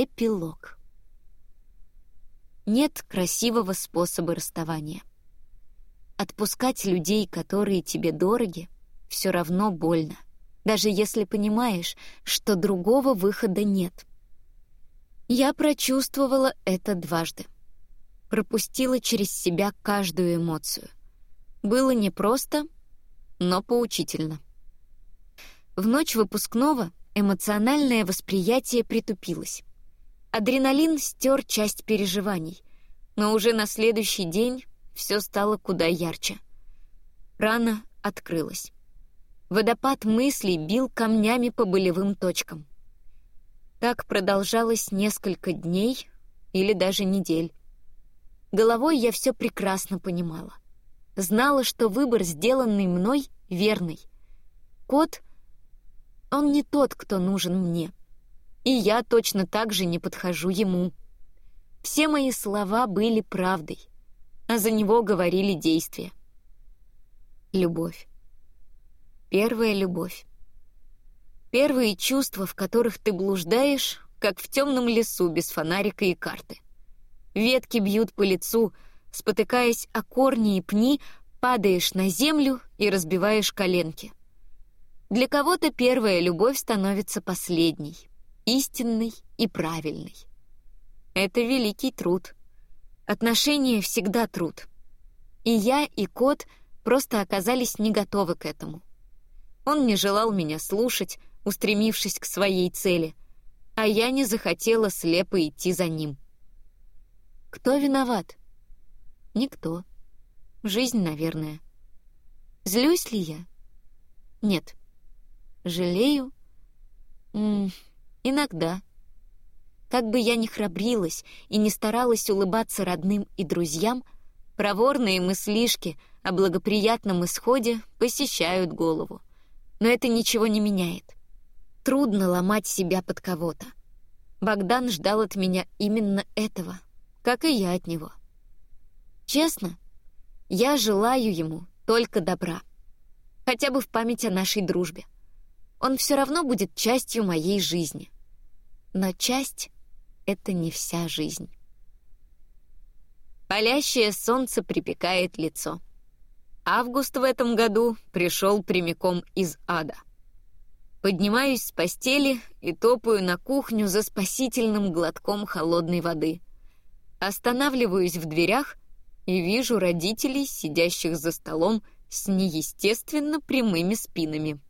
Эпилог. Нет красивого способа расставания. Отпускать людей, которые тебе дороги, все равно больно, даже если понимаешь, что другого выхода нет. Я прочувствовала это дважды. Пропустила через себя каждую эмоцию. Было непросто, но поучительно. В ночь выпускного эмоциональное восприятие притупилось. Адреналин стер часть переживаний, но уже на следующий день все стало куда ярче. Рана открылась. Водопад мыслей бил камнями по болевым точкам. Так продолжалось несколько дней или даже недель. Головой я все прекрасно понимала. Знала, что выбор, сделанный мной, верный. Кот, он не тот, кто нужен мне. И я точно так же не подхожу ему. Все мои слова были правдой, а за него говорили действия. Любовь. Первая любовь. Первые чувства, в которых ты блуждаешь, как в темном лесу без фонарика и карты. Ветки бьют по лицу, спотыкаясь о корни и пни, падаешь на землю и разбиваешь коленки. Для кого-то первая любовь становится последней, истинной и правильной. Это великий труд. Отношения всегда труд. И я, и кот просто оказались не готовы к этому. Он не желал меня слушать, устремившись к своей цели, а я не захотела слепо идти за ним. Кто виноват? Никто. Жизнь, наверное. Злюсь ли я? Нет. Жалею? -м, иногда. Как бы я ни храбрилась и не старалась улыбаться родным и друзьям, проворные мыслишки о благоприятном исходе посещают голову. Но это ничего не меняет. Трудно ломать себя под кого-то. Богдан ждал от меня именно этого, как и я от него. Честно, я желаю ему только добра. Хотя бы в память о нашей дружбе. Он все равно будет частью моей жизни. Но часть это не вся жизнь. Палящее солнце припекает лицо. Август в этом году пришел прямиком из ада. Поднимаюсь с постели и топаю на кухню за спасительным глотком холодной воды. Останавливаюсь в дверях и вижу родителей, сидящих за столом с неестественно прямыми спинами.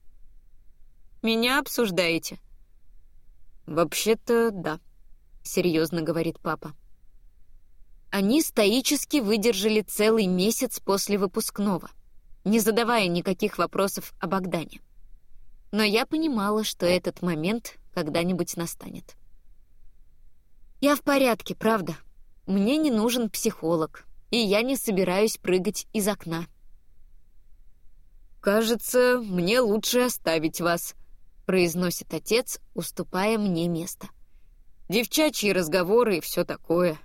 «Меня обсуждаете?» «Вообще-то, да», серьезно говорит папа. Они стоически выдержали целый месяц после выпускного, не задавая никаких вопросов о Богдане. Но я понимала, что этот момент когда-нибудь настанет. Я в порядке, правда. Мне не нужен психолог, и я не собираюсь прыгать из окна. «Кажется, мне лучше оставить вас», — произносит отец, уступая мне место девчачьи разговоры и все такое.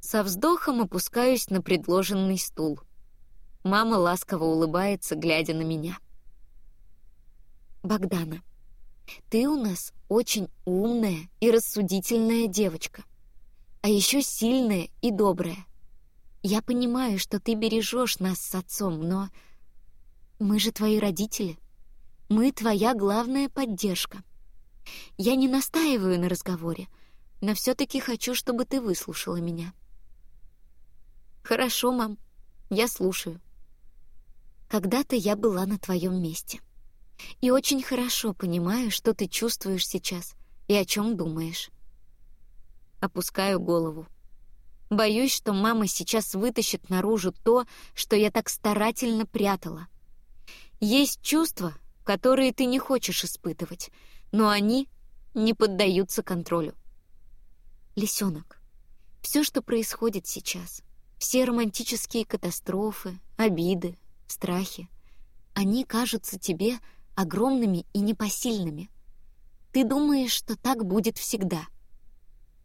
Со вздохом опускаюсь на предложенный стул. Мама ласково улыбается, глядя на меня. «Богдана, ты у нас очень умная и рассудительная девочка, а еще сильная и добрая. Я понимаю, что ты бережешь нас с отцом, но мы же твои родители. Мы твоя главная поддержка. Я не настаиваю на разговоре, но все-таки хочу, чтобы ты выслушала меня. Хорошо, мам, я слушаю. Когда-то я была на твоем месте. И очень хорошо понимаю, что ты чувствуешь сейчас и о чем думаешь. Опускаю голову. Боюсь, что мама сейчас вытащит наружу то, что я так старательно прятала. Есть чувства, которые ты не хочешь испытывать, но они не поддаются контролю. Лисенок, все, что происходит сейчас, все романтические катастрофы, обиды, страхи, они кажутся тебе огромными и непосильными. Ты думаешь, что так будет всегда.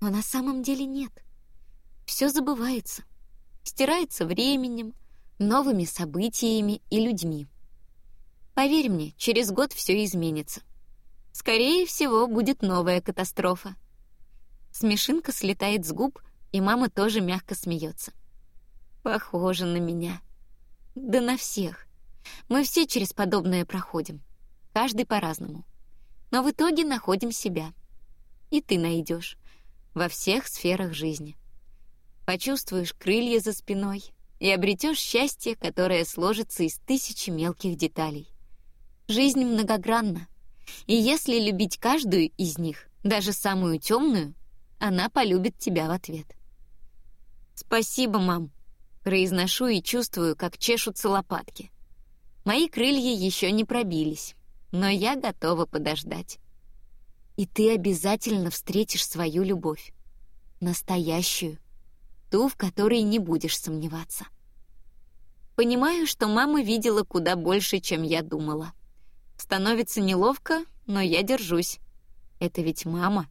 Но на самом деле нет. Все забывается, стирается временем, новыми событиями и людьми. Поверь мне, через год все изменится. Скорее всего, будет новая катастрофа. Смешинка слетает с губ, и мама тоже мягко смеется. Похоже на меня. Да на всех. Мы все через подобное проходим. Каждый по-разному. Но в итоге находим себя. И ты найдешь во всех сферах жизни. Почувствуешь крылья за спиной и обретешь счастье, которое сложится из тысячи мелких деталей. Жизнь многогранна, и если любить каждую из них, даже самую темную, она полюбит тебя в ответ. Спасибо, мам. Произношу и чувствую, как чешутся лопатки. Мои крылья еще не пробились, но я готова подождать. И ты обязательно встретишь свою любовь. Настоящую. Ту, в которой не будешь сомневаться. Понимаю, что мама видела куда больше, чем я думала. Становится неловко, но я держусь. Это ведь мама.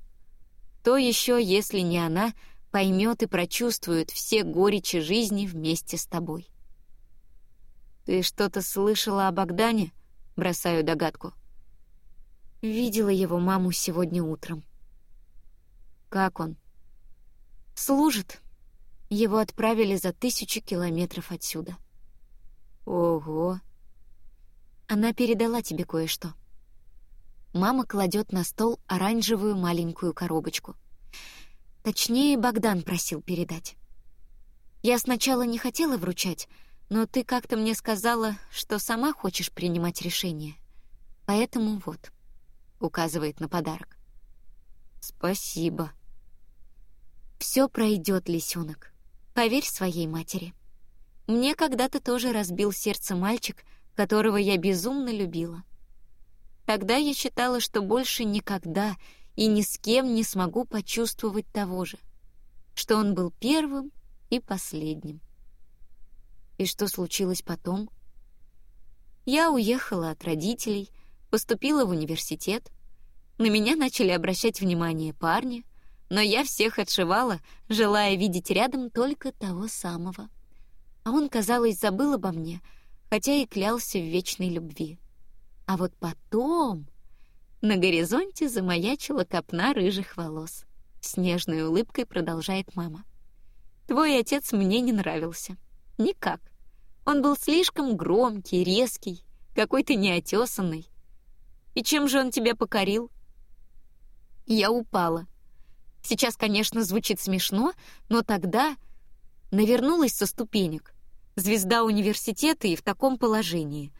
То еще, если не она, поймет и прочувствует все горечи жизни вместе с тобой. «Ты что-то слышала о Богдане?» — бросаю догадку. Видела его маму сегодня утром. Как он? Служит. Его отправили за тысячу километров отсюда. Ого. Она передала тебе кое-что. Мама кладет на стол оранжевую маленькую коробочку. Точнее, Богдан просил передать. Я сначала не хотела вручать, но ты как-то мне сказала, что сама хочешь принимать решение. Поэтому вот указывает на подарок. Спасибо. Все пройдет, лисенок. Поверь своей матери. Мне когда-то тоже разбил сердце мальчик, которого я безумно любила. Тогда я считала, что больше никогда и ни с кем не смогу почувствовать того же, что он был первым и последним. И что случилось потом? Я уехала от родителей, Поступила в университет. На меня начали обращать внимание парни, но я всех отшивала, желая видеть рядом только того самого. А он, казалось, забыл обо мне, хотя и клялся в вечной любви. А вот потом на горизонте замаячила копна рыжих волос. С нежной улыбкой продолжает мама. Твой отец мне не нравился. Никак. Он был слишком громкий, резкий, какой-то неотесанный. И чем же он тебя покорил? Я упала. Сейчас, конечно, звучит смешно, но тогда навернулась со ступенек. Звезда университета и в таком положении.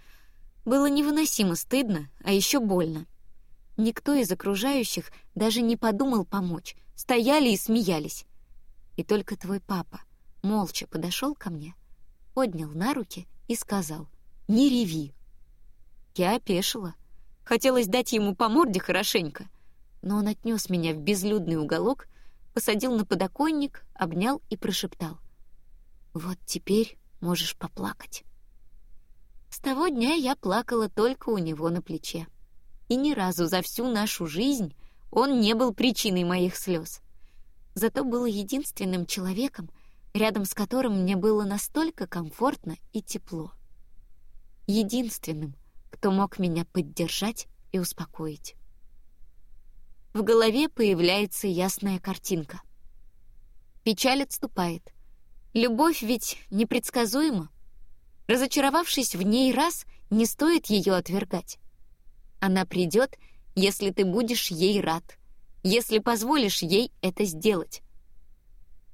Было невыносимо стыдно, а еще больно. Никто из окружающих даже не подумал помочь, стояли и смеялись. И только твой папа молча подошел ко мне, поднял на руки и сказал «Не реви». Я опешила. Хотелось дать ему по морде хорошенько, но он отнес меня в безлюдный уголок, посадил на подоконник, обнял и прошептал: "Вот теперь можешь поплакать". С того дня я плакала только у него на плече, и ни разу за всю нашу жизнь он не был причиной моих слез. Зато был единственным человеком, рядом с которым мне было настолько комфортно и тепло. Единственным, кто мог меня поддержать и успокоить. В голове появляется ясная картинка. Печаль отступает. Любовь ведь непредсказуема. Разочаровавшись в ней раз, не стоит ее отвергать. Она придет, если ты будешь ей рад, если позволишь ей это сделать.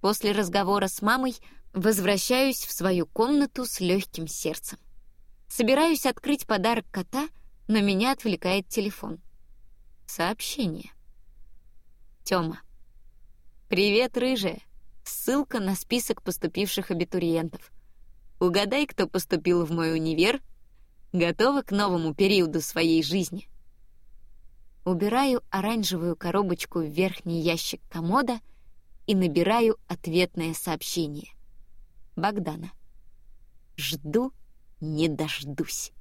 После разговора с мамой возвращаюсь в свою комнату с легким сердцем. Собираюсь открыть подарок кота, но меня отвлекает телефон. Сообщение. Тёма. Привет, рыжая. Ссылка на список поступивших абитуриентов. Угадай, кто поступил в мой универ. Готова к новому периоду своей жизни. Убираю оранжевую коробочку в верхний ящик комода и набираю ответное сообщение. Богдана. Жду не дождусь.